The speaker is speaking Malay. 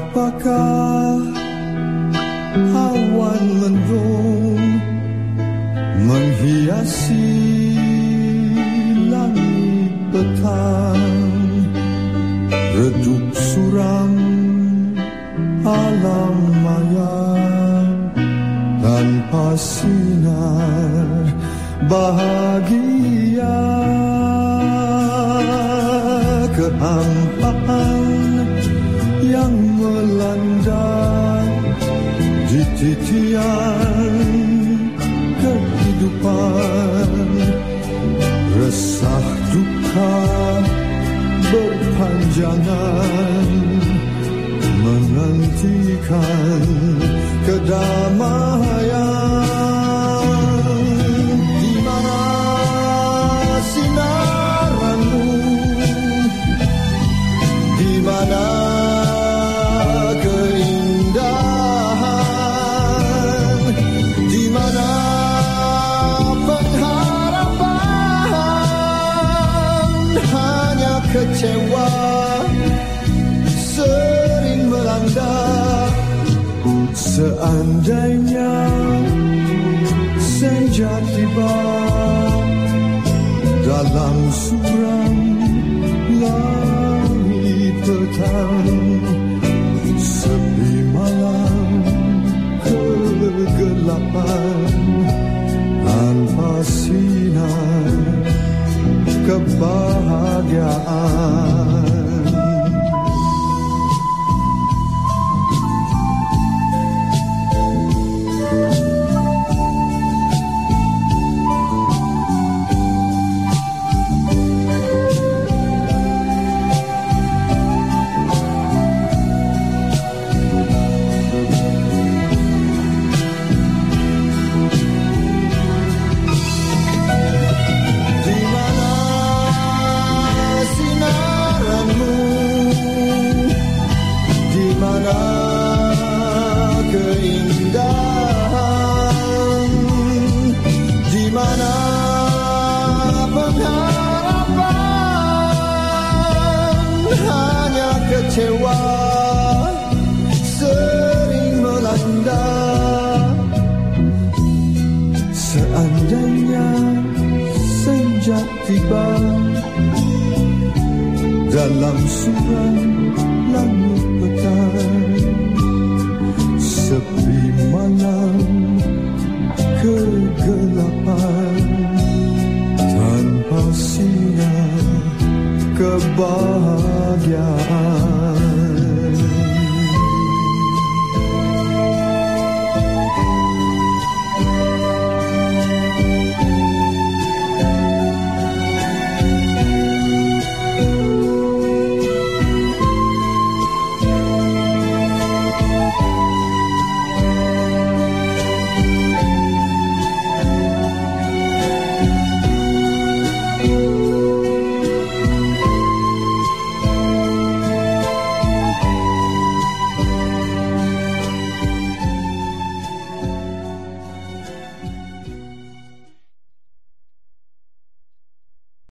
Siapakah awan mendung menghiasi langit petang? Redup suram alam maya tanpa sinar bahagia. Kehampaan yang melanda di titian kehidupan. Resah duka berpanjangan menantikan kedamaian kecewa sering melanda. Seandainya senja tiba dalam suram langit petang tiba dalam suram langit petang. Sepi malam kegelapan. Tanpa sinar kebahagiaan